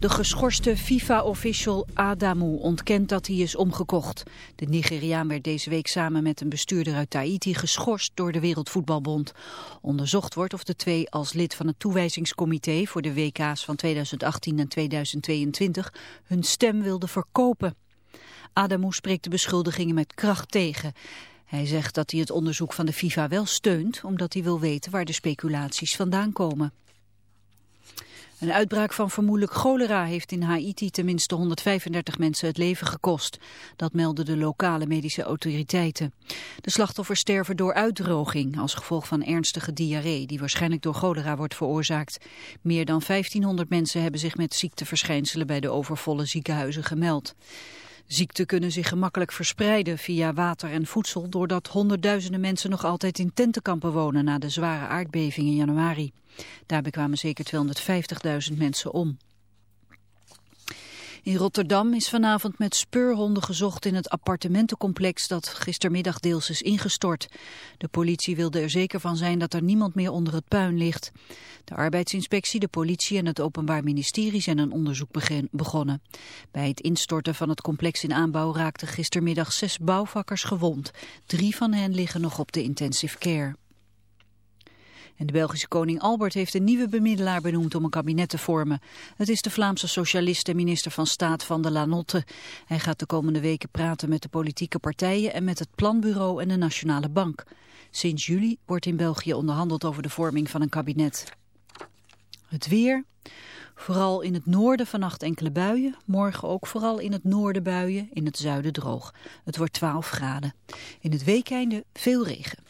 De geschorste FIFA-official Adamu ontkent dat hij is omgekocht. De Nigeriaan werd deze week samen met een bestuurder uit Tahiti geschorst door de Wereldvoetbalbond. Onderzocht wordt of de twee als lid van het toewijzingscomité voor de WK's van 2018 en 2022 hun stem wilden verkopen. Adamu spreekt de beschuldigingen met kracht tegen. Hij zegt dat hij het onderzoek van de FIFA wel steunt, omdat hij wil weten waar de speculaties vandaan komen. Een uitbraak van vermoedelijk cholera heeft in Haiti tenminste 135 mensen het leven gekost. Dat melden de lokale medische autoriteiten. De slachtoffers sterven door uitdroging als gevolg van ernstige diarree die waarschijnlijk door cholera wordt veroorzaakt. Meer dan 1500 mensen hebben zich met ziekteverschijnselen bij de overvolle ziekenhuizen gemeld. Ziekten kunnen zich gemakkelijk verspreiden via water en voedsel... doordat honderdduizenden mensen nog altijd in tentenkampen wonen... na de zware aardbeving in januari. Daarbij kwamen zeker 250.000 mensen om. In Rotterdam is vanavond met speurhonden gezocht in het appartementencomplex dat gistermiddag deels is ingestort. De politie wilde er zeker van zijn dat er niemand meer onder het puin ligt. De arbeidsinspectie, de politie en het Openbaar Ministerie zijn een onderzoek begonnen. Bij het instorten van het complex in aanbouw raakten gistermiddag zes bouwvakkers gewond. Drie van hen liggen nog op de intensive care. En de Belgische koning Albert heeft een nieuwe bemiddelaar benoemd om een kabinet te vormen. Het is de Vlaamse socialist en minister van Staat van de Lanotte. Hij gaat de komende weken praten met de politieke partijen en met het Planbureau en de Nationale Bank. Sinds juli wordt in België onderhandeld over de vorming van een kabinet. Het weer... Vooral in het noorden vannacht enkele buien. Morgen ook vooral in het noorden buien, in het zuiden droog. Het wordt 12 graden. In het weekeinde veel regen.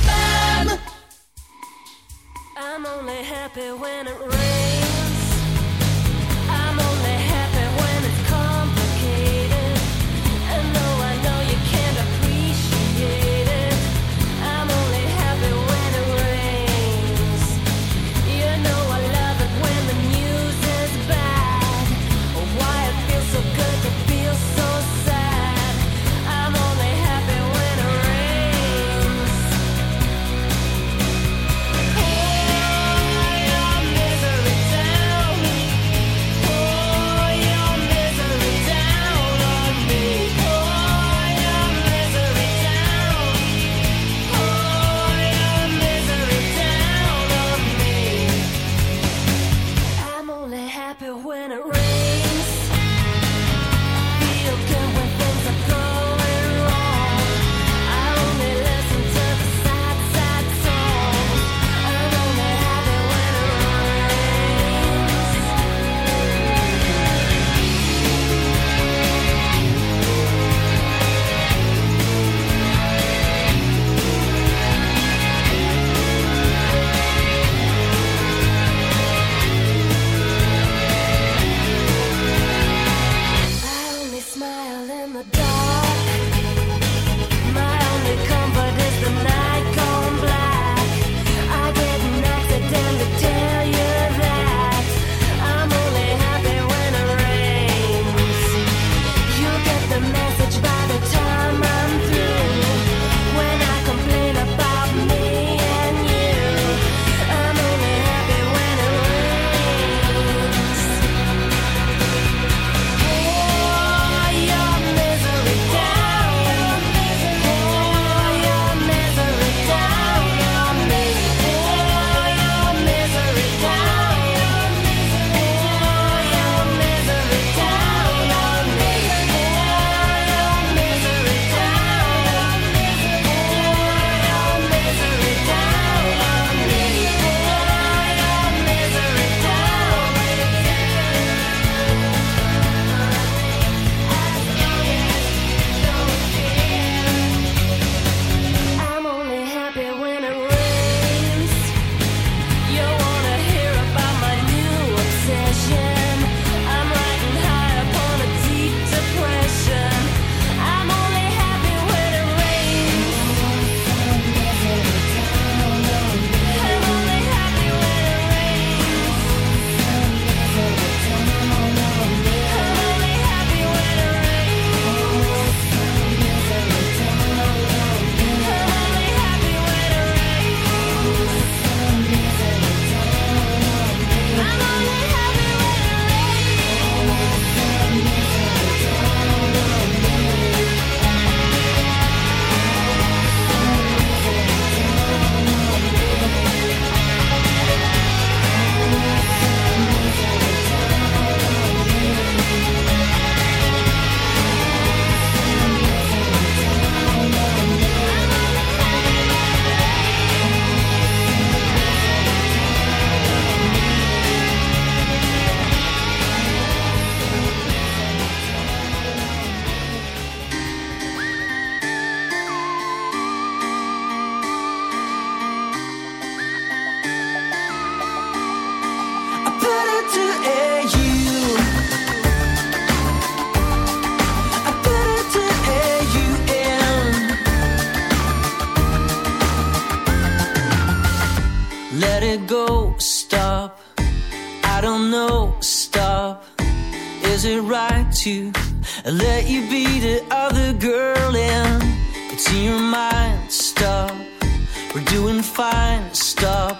We're doing fine, stop,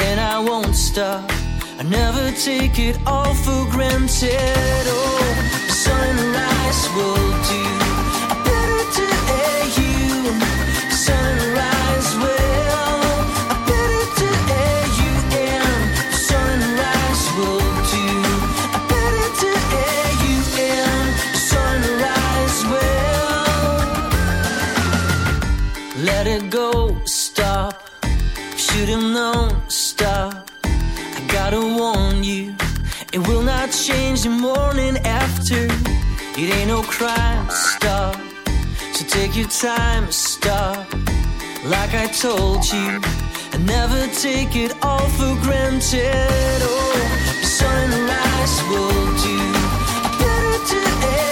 and I won't stop. I never take it all for granted. Oh, sunrise will do. change the morning after. It ain't no crime stop. So take your time stop. Like I told you, I never take it all for granted. Oh, the sunrise will do better to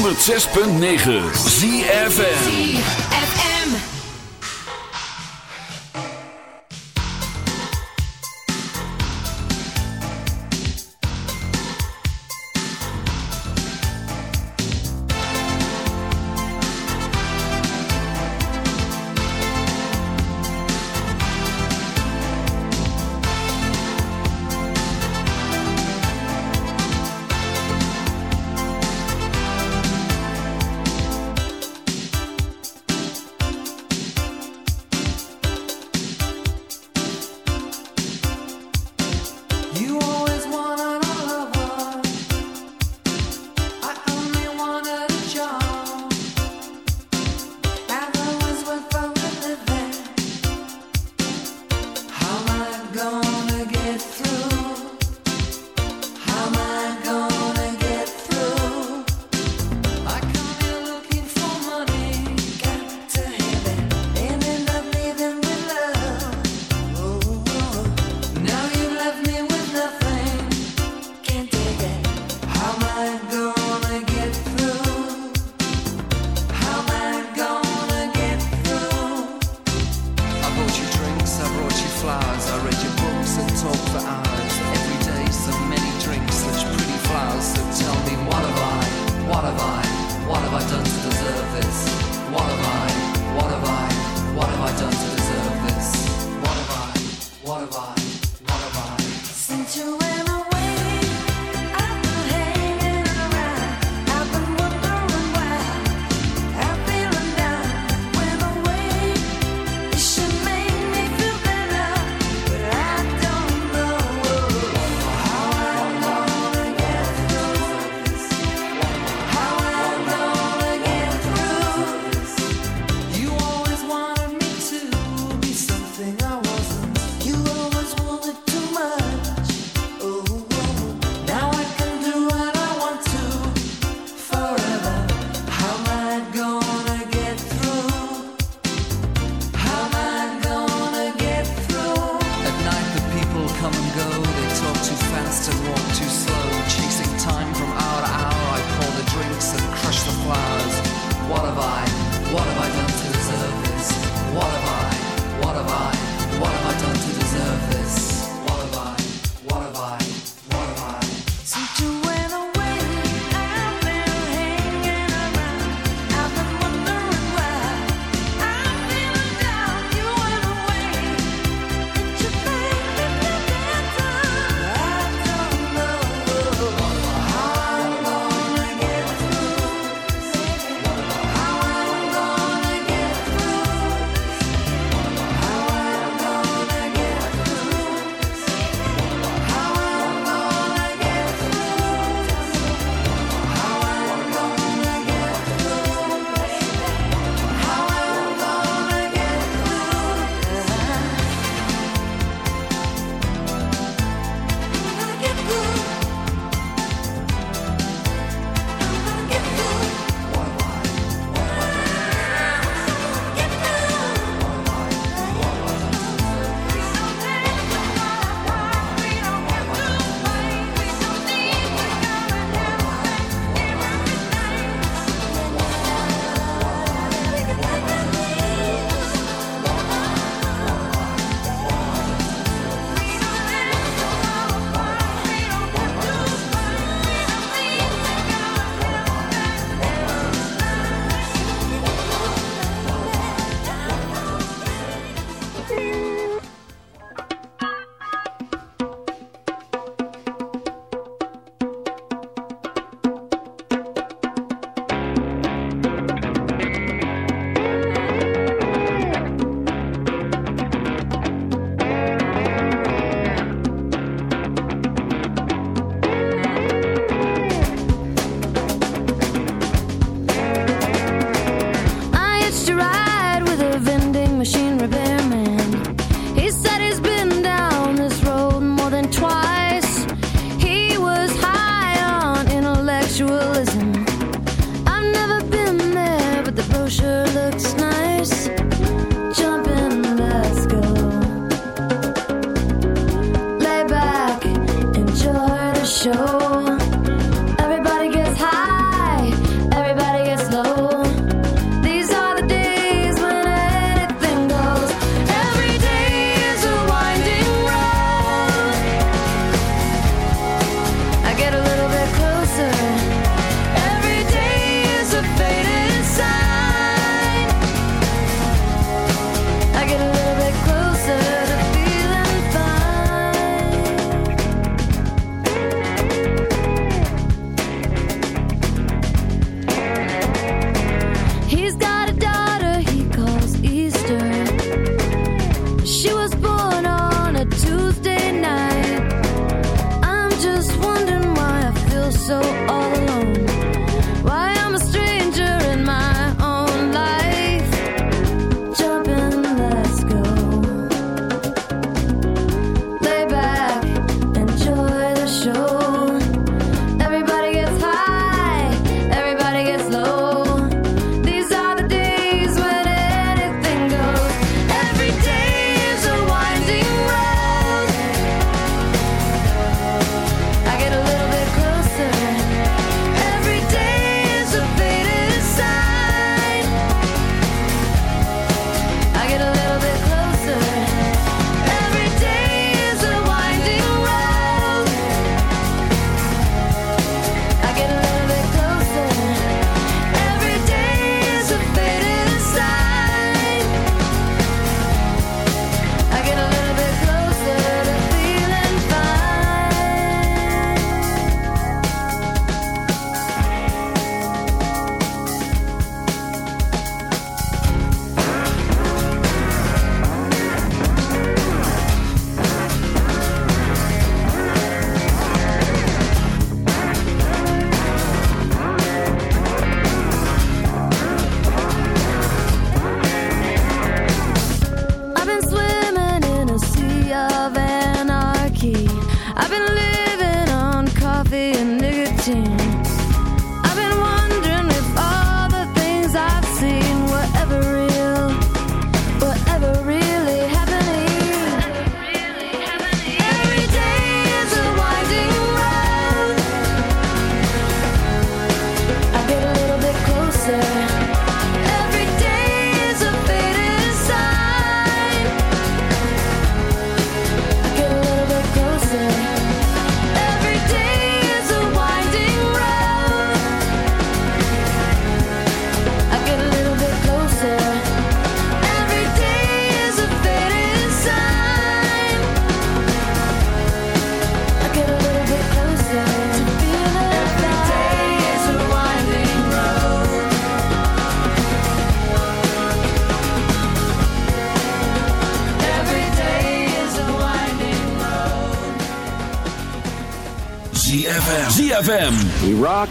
106.9 ZFM.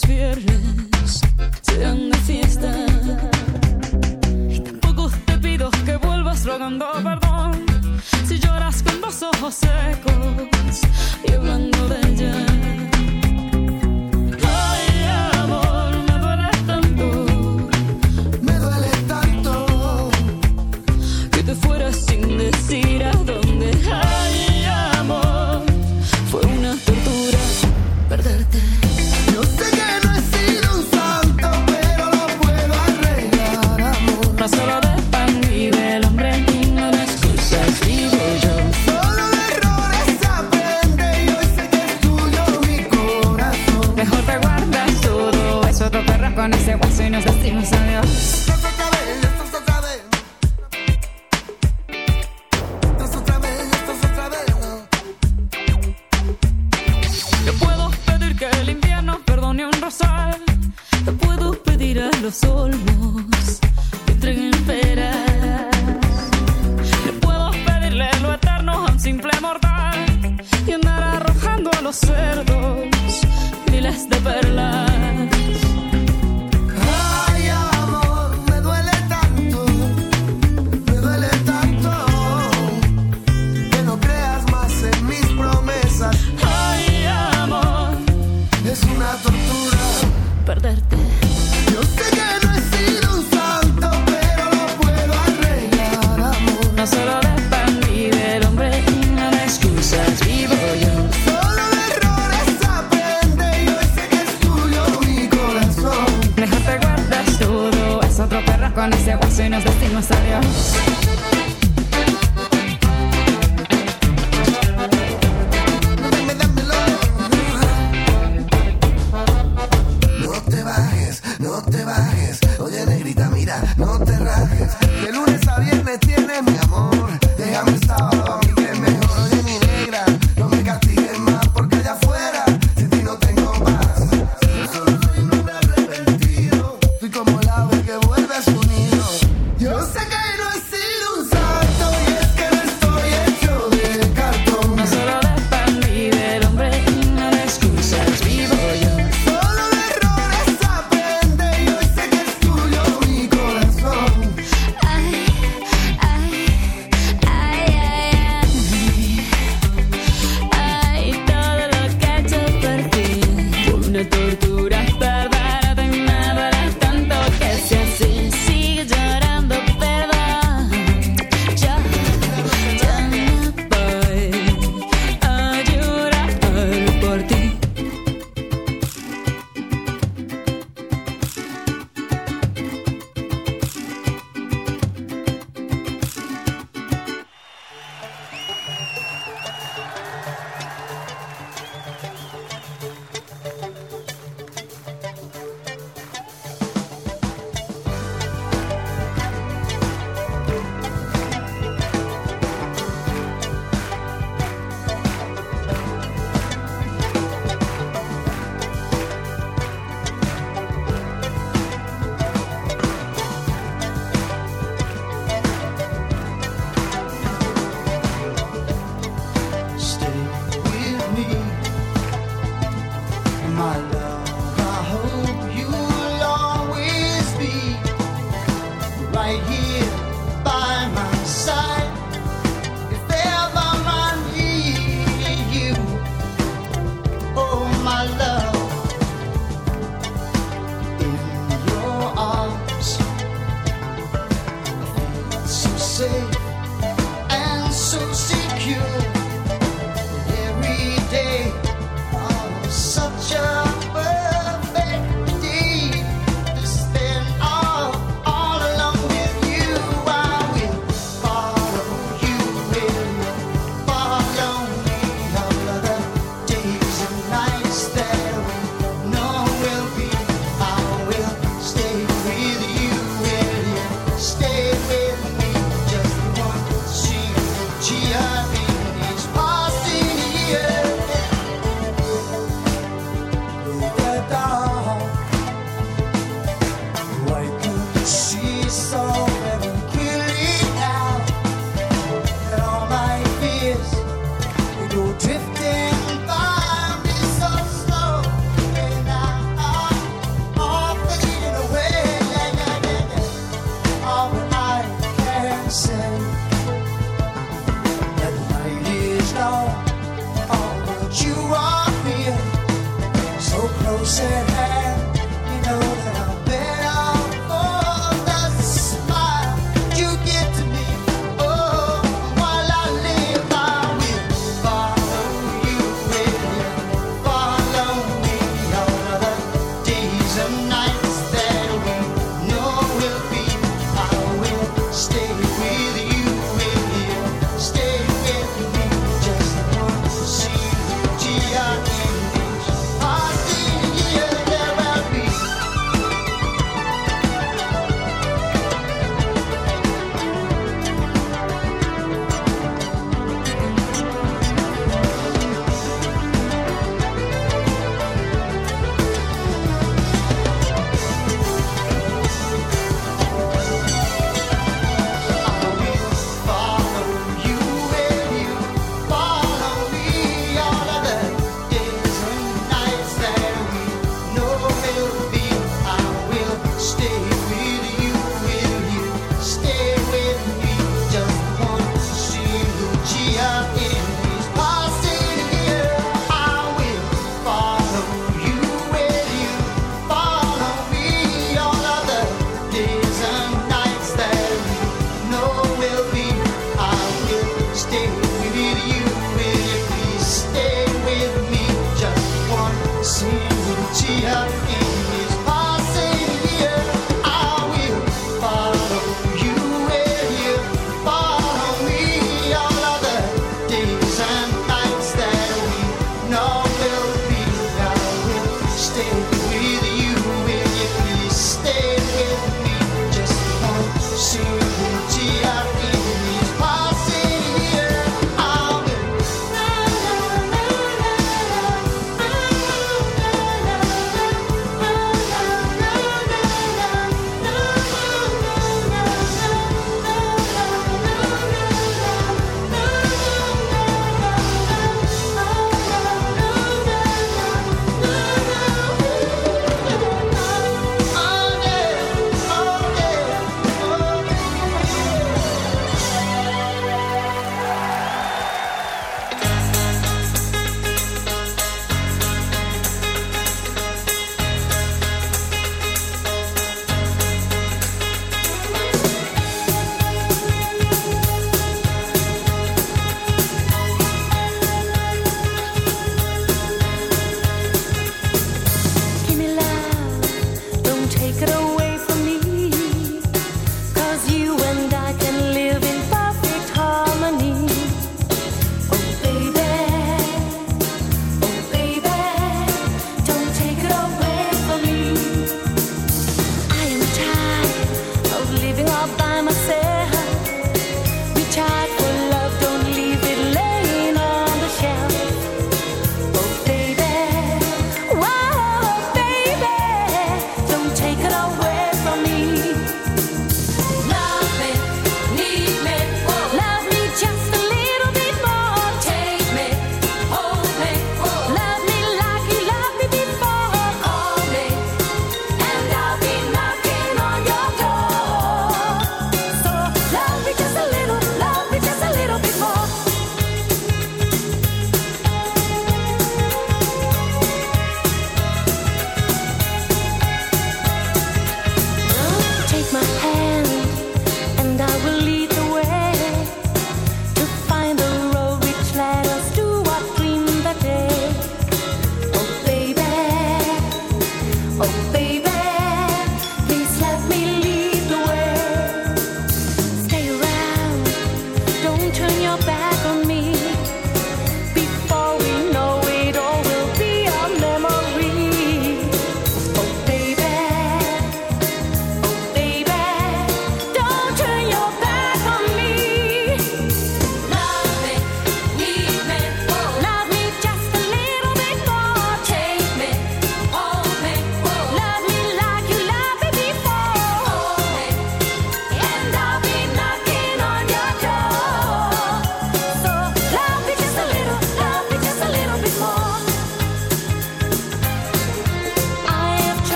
los viernes sean de fiesta. Tampoco te pido que vuelvas rogando perdón si lloras con los ojos secos y hablando de ella. sin decir a dónde.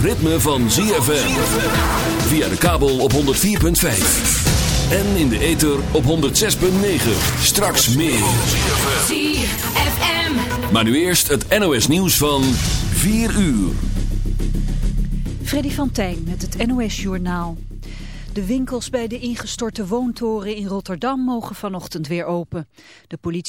Het ritme van ZFM. Via de kabel op 104.5. En in de ether op 106.9. Straks meer. ZFM. Maar nu eerst het NOS nieuws van 4 uur. Freddy van Tijn met het NOS-journaal. De winkels bij de ingestorte woontoren in Rotterdam mogen vanochtend weer open. De politie